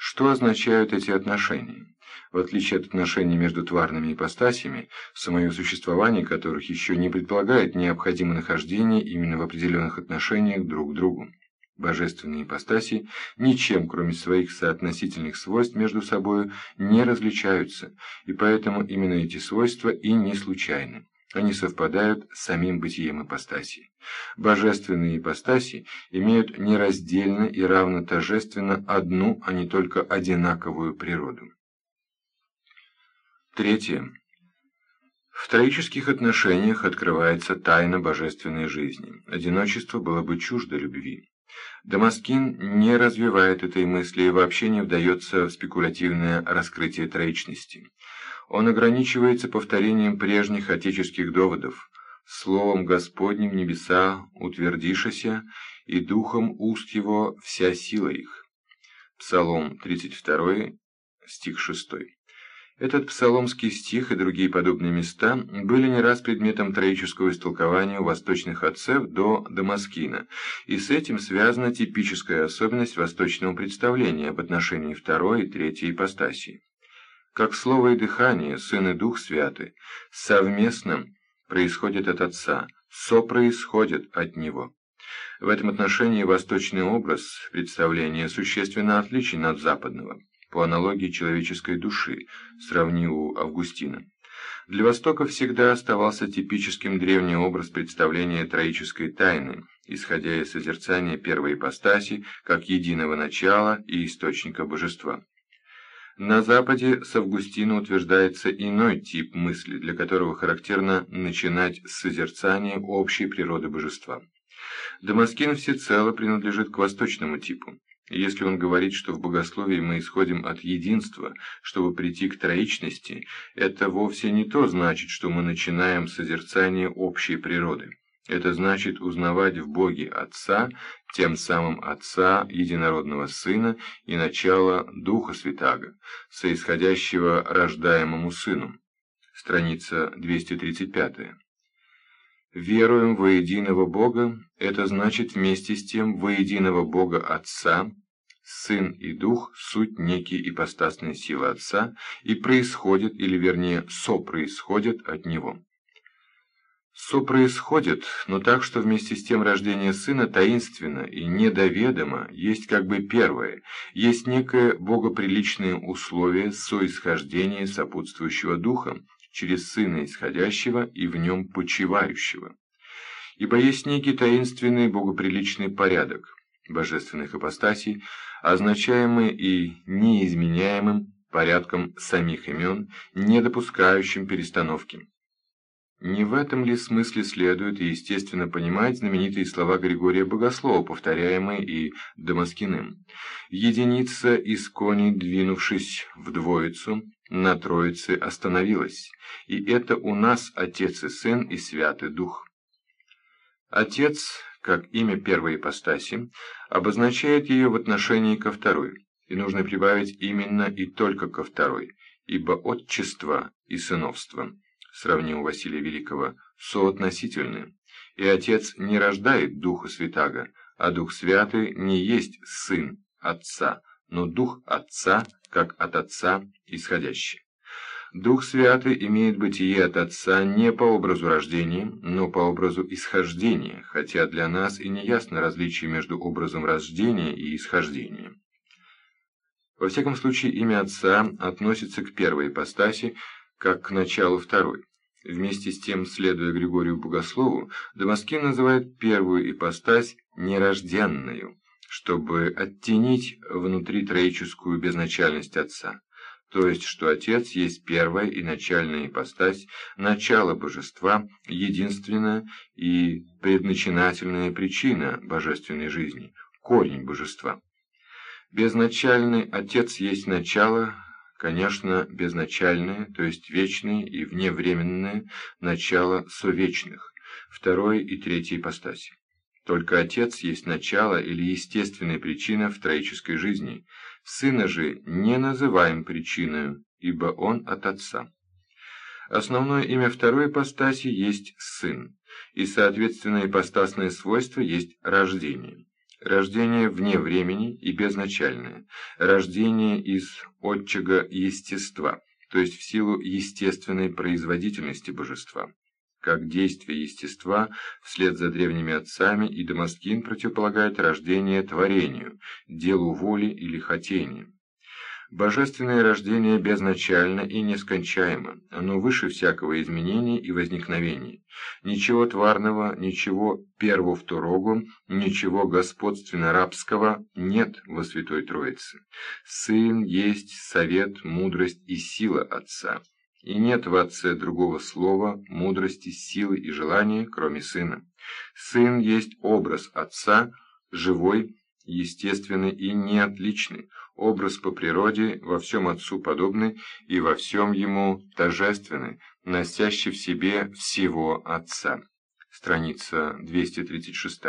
S2: Что означают эти отношения? В отличие от отношений между тварными ипостасями, самое существование которых еще не предполагает необходимое нахождение именно в определенных отношениях друг к другу. Божественные ипостаси ничем, кроме своих соотносительных свойств между собой, не различаются, и поэтому именно эти свойства и не случайны. Они совпадают с самим бытием ипостаси. Божественные ипостаси имеют нераздельно и равно торжественно одну, а не только одинаковую природу. Третье. В троических отношениях открывается тайна божественной жизни. Одиночество было бы чуждо любви. Дамаскин не развивает этой мысли и вообще не вдается в спекулятивное раскрытие троичности. Он ограничивается повторением прежних отеческих доводов. «Словом Господним небеса утвердишася, и духом уст его вся сила их». Псалом 32, стих 6. Этот псаломский стих и другие подобные места были не раз предметом троического истолкования у восточных отцев до Дамаскина, и с этим связана типическая особенность восточного представления об отношении второй и третьей ипостаси. Как слово и дыхание, Сын и Дух Святы, совместно происходят от Отца, сопроисходят от Него. В этом отношении восточный образ представления существенно отличен от западного по аналогии человеческой души, сравни у Августина. Для Востока всегда оставался типическим древний образ представления троической тайны, исходя из созерцания первой ипостаси как единого начала и источника божества. На Западе с Августина утверждается иной тип мысли, для которого характерно начинать с созерцания общей природы божества. Дамаскин всецело принадлежит к восточному типу. Если он говорит, что в богословии мы исходим от единства, чтобы прийти к троичности, это вовсе не то значит, что мы начинаем созерцание общей природы. Это значит узнавать в Боге Отца, тем самым Отца, Единородного Сына и начало Духа Святаго, соисходящего рождаемому Сыну. Страница 235. Веруем во единого Бога, это значит вместе с тем во единого Бога Отца, Сын и Дух – суть некие ипостасные силы Отца и происходят, или вернее, сопроисходят от Него. Сопроисходят, но так, что вместе с тем рождение Сына таинственно и недоведомо есть как бы первое, есть некое богоприличное условие соисхождения сопутствующего Духа через Сына исходящего и в нем почивающего. Ибо есть некий таинственный богоприличный порядок божественных ипостасей, означаемый и неизменяемым порядком самих имен, не допускающим перестановки. Не в этом ли смысле следует и естественно понимать знаменитые слова Григория Богослова, повторяемые и Дамаскиным. «Единица из коней, двинувшись в двоицу, на троице остановилась, и это у нас Отец и Сын и Святый Дух». Отец, как имя первой ипостаси, обозначает ее в отношении ко второй, и нужно прибавить именно и только ко второй, ибо отчество и сыновство – сравнил Василия Великого, соотносительны, и Отец не рождает Духа Святаго, а Дух Святый не есть Сын Отца, но Дух Отца, как от Отца исходящий. Дух Святый имеет бытие от Отца не по образу рождения, но по образу исхождения, хотя для нас и не ясно различие между образом рождения и исхождения. Во всяком случае, имя Отца относится к первой ипостаси, как к началу второй. Вместе с тем, следуя Григорию Богослову, Дамаскин называет первую ипостась нерожденную, чтобы оттенить внутри троическую безначальность Отца, то есть, что Отец есть первая и начальная ипостась, начало божества, единственная и предначинательная причина божественной жизни, корень божества. Безначальный Отец есть начало, конечно, безначальное, то есть вечное и вневременное начало совечных, второй и третьей ипостаси. Только Отец есть начало или естественная причина в троической жизни. Сына же не называем причиной, ибо он от Отца. Основное имя второй ипостаси есть Сын, и, соответственно, ипостасное свойство есть рождение. Рождение вне времени и безначальное. Рождение из отчага естества, то есть в силу естественной производительности божества. Как действие естества, вслед за древними отцами и Дамаскин противополагает рождение творению, делу воли или хотению. Божественное рождение безначально и нескончаемо, оно выше всякого изменения и возникновения. Ничего тварного, ничего перву-второго, ничего господственно-рабского нет во Святой Троице. Сын есть совет, мудрость и сила Отца. И нет в Отце другого слова, мудрости, силы и желания, кроме Сына. Сын есть образ Отца, живой, естественный и неотличный, образ по природе, во всем Отцу подобный и во всем Ему тожественный, носящий в себе всего Отца. Страница 236.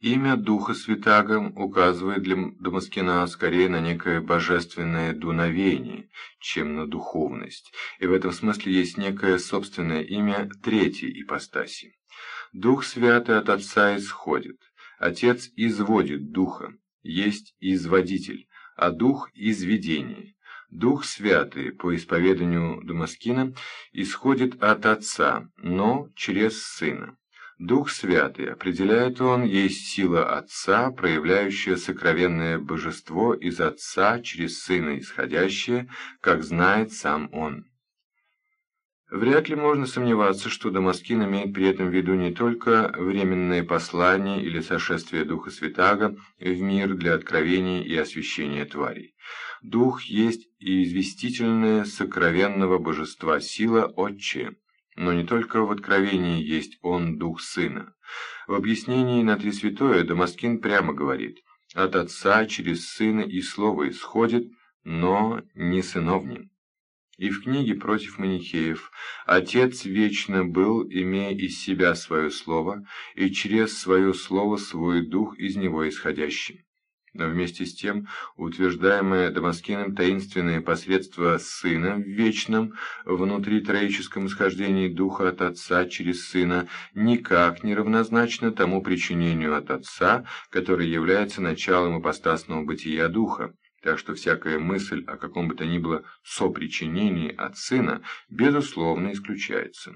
S2: Имя Духа Святаго указывает для Дамаскина скорее на некое божественное дуновение, чем на духовность, и в этом смысле есть некое собственное имя третьей ипостаси. Дух Святый от Отца исходит, Отец изводит Духа, есть изводитель, а дух – изведение. Дух Святый, по исповеданию Дамаскина, исходит от Отца, но через Сына. Дух Святый, определяет он, есть сила Отца, проявляющая сокровенное божество из Отца через Сына исходящее, как знает сам Он. Вряд ли можно сомневаться, что Дамаскин имеет при этом в виду не только временное послание или сошествие Духа Святаго в мир для откровения и освящения тварей. Дух есть и известительная сокровенного божества сила Отче, но не только в откровении есть Он Дух Сына. В объяснении на Трисвятое Дамаскин прямо говорит От Отца через Сына и Слово исходит, но не сыновним. И в книге «Против манихеев» Отец вечно был, имея из себя свое слово, и через свое слово свой дух из него исходящий. Но вместе с тем, утверждаемое Дамаскиным таинственное посредство Сына в вечном, внутри троическом исхождении Духа от Отца через Сына, никак не равнозначно тому причинению от Отца, которое является началом ипостасного бытия Духа так что всякая мысль о каком бы то ни было сопричинении от сына безусловно исключается.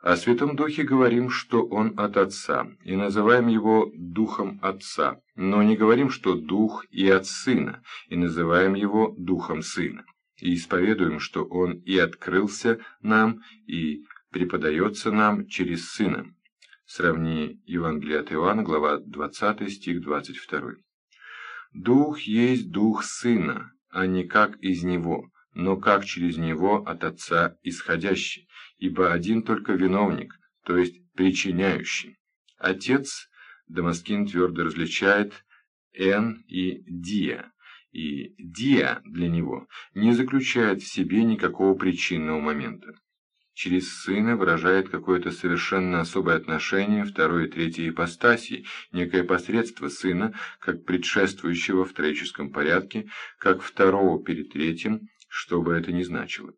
S2: О Святом Духе говорим, что он от Отца, и называем его Духом Отца, но не говорим, что Дух и от Сына, и называем его Духом Сына, и исповедуем, что он и открылся нам, и преподается нам через Сына. Сравни Евангелие от Иоанна, глава 20, стих 22. Дух есть дух Сына, а не как из Него, но как через Него от Отца исходящий, ибо один только виновник, то есть причиняющий. Отец, Дамаскин твердо различает «эн» и «диа», и «диа» для него не заключает в себе никакого причинного момента через сына выражает какое-то совершенно особое отношение второй и третьей ипостаси, некое посредство сына, как предшествующего в троическом порядке, как второго перед третьим, что бы это ни значило.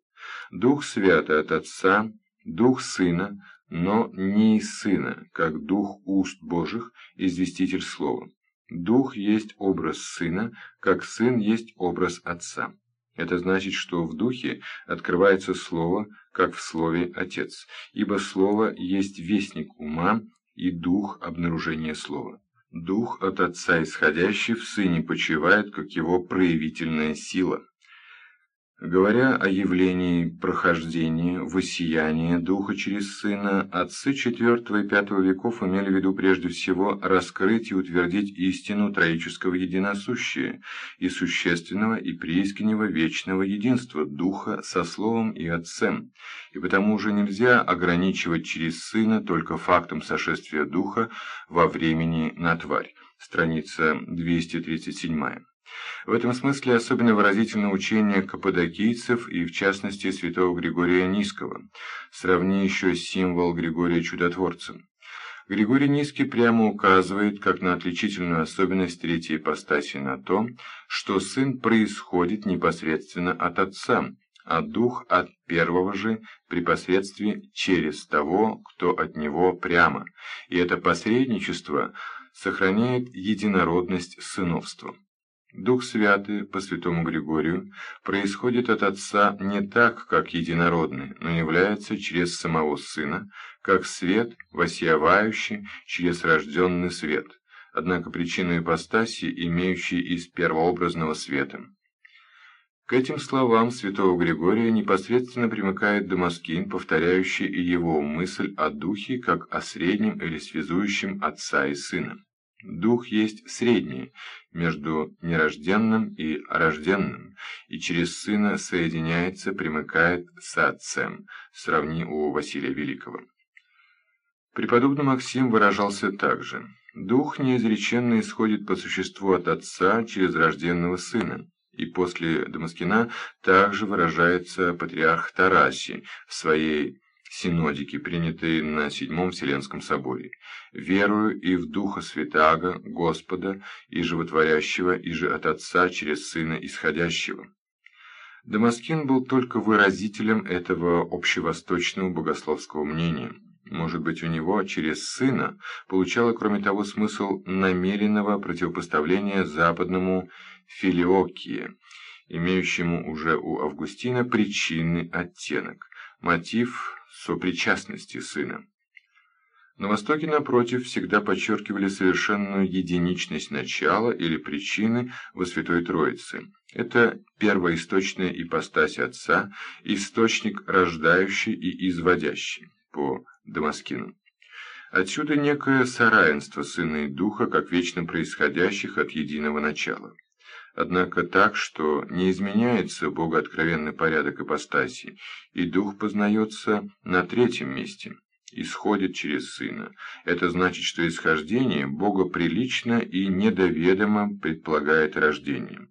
S2: Дух Святый от Отца, Дух Сына, но не из Сына, как Дух уст Божьих, известитель Слова. Дух есть образ Сына, как Сын есть образ Отца. Это значит, что в Духе открывается Слово, как в Слове Отец, ибо Слово есть вестник ума и Дух обнаружения Слова. Дух от Отца исходящий в Сыне почивает, как его проявительная сила. Говоря о явлении прохождения, воссияния Духа через Сына, отцы IV и V веков имели в виду прежде всего раскрыть и утвердить истину троического единосущия и существенного и преискреннего вечного единства Духа со Словом и Отцем, и потому уже нельзя ограничивать через Сына только фактом сошествия Духа во времени на тварь. Страница 237. В этом смысле особенно выразительно учение каппадокийцев и, в частности, святого Григория Низкого. Сравни еще символ Григория Чудотворца. Григорий Низкий прямо указывает, как на отличительную особенность третьей ипостаси на то, что сын происходит непосредственно от отца, а дух от первого же при посредстве через того, кто от него прямо, и это посредничество сохраняет единородность сыновства. Дух Святый по святому Григорию происходит от Отца не так, как единородный, но является через самого Сына, как свет, воссиявающий через рожденный свет, однако причину ипостаси, имеющей из первообразного света. К этим словам святого Григория непосредственно примыкает Дамаскин, повторяющий его мысль о Духе как о среднем или связующем Отца и Сына. Дух есть средний между нерожденным и рожденным, и через Сына соединяется, примыкает с Отцем, сравни у Василия Великого. Преподобный Максим выражался так же. Дух неизреченно исходит по существу от Отца через рожденного Сына, и после Дамаскина также выражается патриарх Тарасий в своей синодике, принятой на Седьмом Вселенском соборе. «Верую и в Духа Святаго, Господа, и животворящего, иже от Отца через Сына исходящего». Дамаскин был только выразителем этого общевосточного богословского мнения. Может быть, у него через сына получало, кроме того, смысл намеренного противопоставления западному филиокии, имеющему уже у Августина причинный оттенок. Мотив сопричастности сына. На Востоке, напротив, всегда подчеркивали совершенную единичность начала или причины во Святой Троице. Это первоисточная ипостась Отца, источник рождающий и изводящий, по Дамаскину. Отсюда некое соравенство Сына и Духа, как вечно происходящих от единого начала однако так, что не изменяется богооткровенный порядок ипостаси, и дух познается на третьем месте. исходит через Сына. Это значит, что исхождение Бога прилично и недоведомо предполагает рождение.